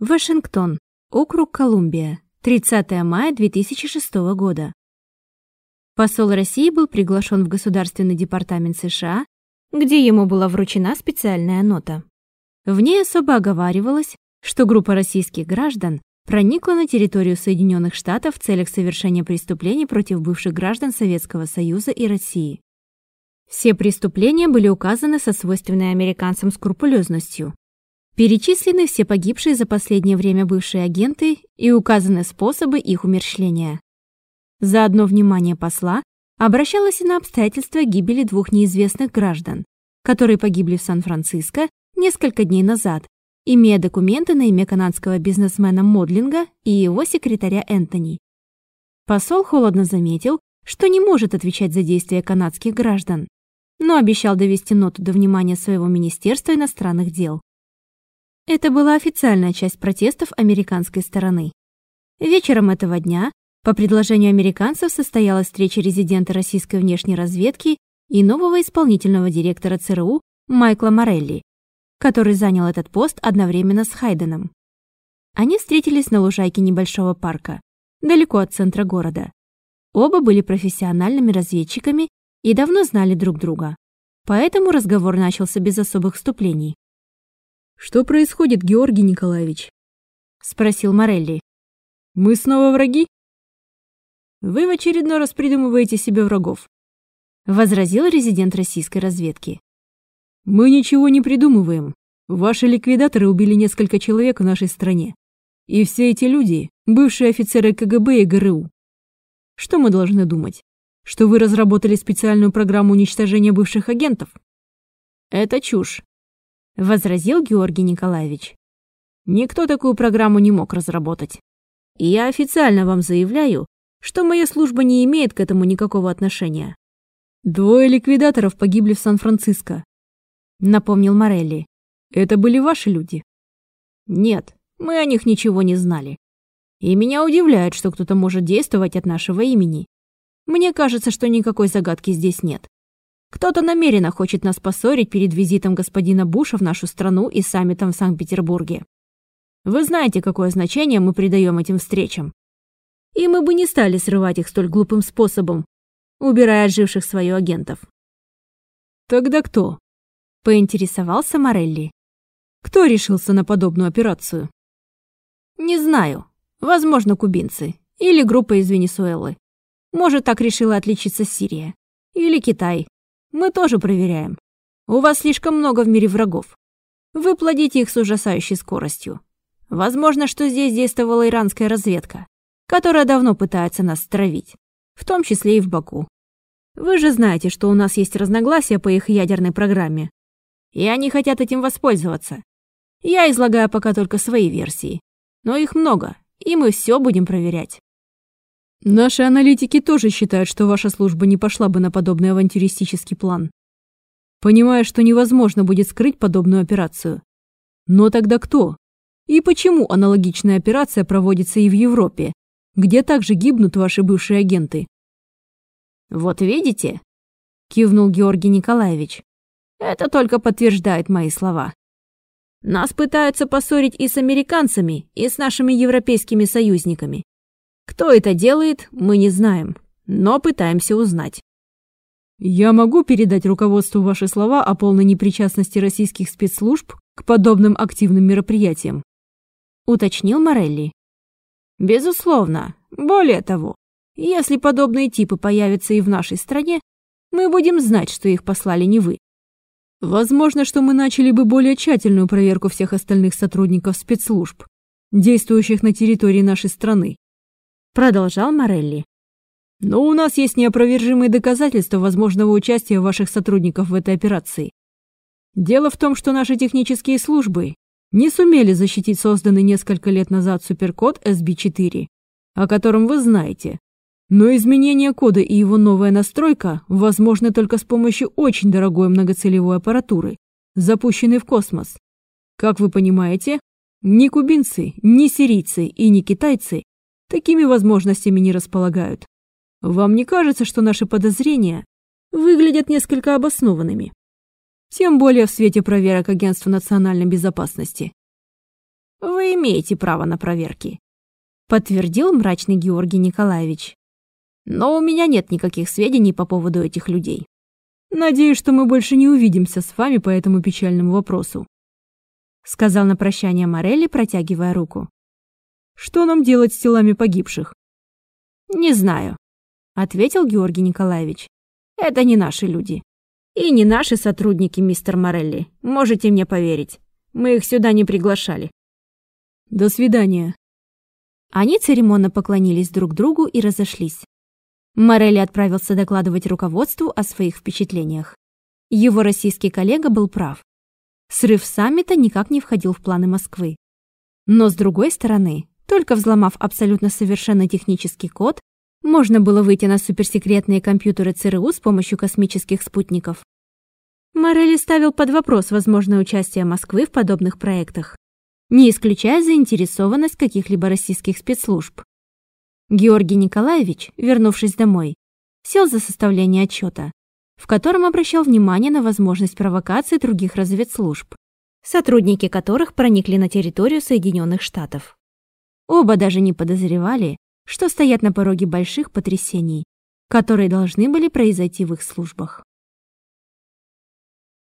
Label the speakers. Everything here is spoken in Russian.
Speaker 1: Вашингтон, округ Колумбия, 30 мая 2006 года. Посол России был приглашен в Государственный департамент США, где ему была вручена специальная нота. В ней особо оговаривалось, что группа российских граждан проникла на территорию Соединенных Штатов в целях совершения преступлений против бывших граждан Советского Союза и России. Все преступления были указаны со свойственной американцам скрупулезностью. Перечислены все погибшие за последнее время бывшие агенты и указаны способы их умерщвления. Заодно внимание посла обращалось и на обстоятельства гибели двух неизвестных граждан, которые погибли в Сан-Франциско несколько дней назад, имея документы на имя канадского бизнесмена Модлинга и его секретаря Энтони. Посол холодно заметил, что не может отвечать за действия канадских граждан, но обещал довести ноту до внимания своего Министерства иностранных дел. Это была официальная часть протестов американской стороны. Вечером этого дня по предложению американцев состоялась встреча резидента российской внешней разведки и нового исполнительного директора ЦРУ Майкла Морелли, который занял этот пост одновременно с Хайденом. Они встретились на лужайке небольшого парка, далеко от центра города. Оба были профессиональными разведчиками и давно знали друг друга. Поэтому разговор начался без особых вступлений.
Speaker 2: «Что происходит, Георгий Николаевич?»
Speaker 1: — спросил Морелли.
Speaker 2: «Мы снова враги?» «Вы в очередной раз придумываете себе врагов», —
Speaker 1: возразил резидент российской разведки.
Speaker 2: «Мы ничего не придумываем. Ваши ликвидаторы убили несколько человек в нашей стране. И все эти люди — бывшие офицеры КГБ и ГРУ. Что мы должны думать? Что вы разработали специальную программу уничтожения бывших агентов?
Speaker 1: Это чушь. — возразил Георгий Николаевич.
Speaker 2: «Никто такую программу не мог разработать. И я официально вам заявляю, что моя служба не имеет к этому никакого отношения. Двое ликвидаторов погибли в Сан-Франциско», — напомнил Морелли. «Это были ваши люди?» «Нет, мы о них ничего не знали. И меня удивляет, что кто-то может действовать от нашего имени. Мне кажется, что никакой загадки здесь нет. Кто-то намеренно хочет нас поссорить перед визитом господина Буша в нашу страну и саммитом в Санкт-Петербурге. Вы знаете, какое значение мы придаем этим встречам. И мы бы не стали срывать их столь глупым способом, убирая отживших свою агентов. Тогда кто? Поинтересовался Морелли. Кто решился на подобную операцию? Не знаю. Возможно, кубинцы. Или группа из Венесуэлы. Может, так решила отличиться Сирия. Или Китай. Мы тоже проверяем. У вас слишком много в мире врагов. Вы плодите их с ужасающей скоростью. Возможно, что здесь действовала иранская разведка, которая давно пытается нас стравить, в том числе и в Баку. Вы же знаете, что у нас есть разногласия по их ядерной программе, и они хотят этим воспользоваться. Я излагаю пока только свои версии, но их много, и мы все будем проверять. Наши аналитики тоже считают, что ваша служба не пошла бы на подобный авантюристический план. Понимая, что невозможно будет скрыть подобную операцию. Но тогда кто? И почему аналогичная операция проводится и в Европе, где также гибнут ваши бывшие агенты? Вот видите, кивнул Георгий Николаевич. Это только подтверждает мои слова. Нас пытаются поссорить и с американцами, и с нашими европейскими союзниками. Кто это делает, мы не знаем, но пытаемся узнать. Я могу передать руководству ваши слова о полной непричастности российских спецслужб к подобным активным мероприятиям, уточнил Морелли. Безусловно. Более того, если подобные типы появятся и в нашей стране, мы будем знать, что их послали не вы. Возможно, что мы начали бы более тщательную проверку всех остальных сотрудников спецслужб, действующих на территории нашей страны, продолжал Морелли. Но у нас есть неопровержимые доказательства возможного участия ваших сотрудников в этой операции. Дело в том, что наши технические службы не сумели защитить созданный несколько лет назад суперкод SB4, о котором вы знаете. Но изменение кода и его новая настройка возможны только с помощью очень дорогой многоцелевой аппаратуры, запущенной в космос. Как вы понимаете, ни кубинцы, ни сирийцы и ни китайцы такими возможностями не располагают. Вам не кажется, что наши подозрения выглядят несколько обоснованными? Тем более в свете проверок Агентства национальной безопасности. Вы имеете право на проверки, подтвердил мрачный Георгий Николаевич. Но у меня нет никаких сведений по поводу этих людей. Надеюсь, что мы больше не увидимся с вами по этому печальному вопросу, сказал на прощание Морелли, протягивая руку. Что нам делать с телами погибших? Не знаю, ответил Георгий Николаевич. Это не наши люди. И не наши сотрудники, мистер Морелли. Можете мне поверить. Мы их сюда не приглашали. До свидания.
Speaker 1: Они церемонно поклонились друг другу и разошлись. Морелли отправился докладывать руководству о своих впечатлениях. Его российский коллега был прав. Срыв саммита никак не входил в планы Москвы. Но с другой стороны, только взломав абсолютно совершенный технический код, можно было выйти на суперсекретные компьютеры ЦРУ с помощью космических спутников. Морелли ставил под вопрос возможное участие Москвы в подобных проектах, не исключая заинтересованность каких-либо российских спецслужб. Георгий Николаевич, вернувшись домой, сел за составление отчета, в котором обращал внимание на возможность провокации других разведслужб, сотрудники которых проникли на территорию Соединенных Штатов. Оба даже не подозревали, что стоят на пороге больших потрясений, которые должны были произойти в их службах.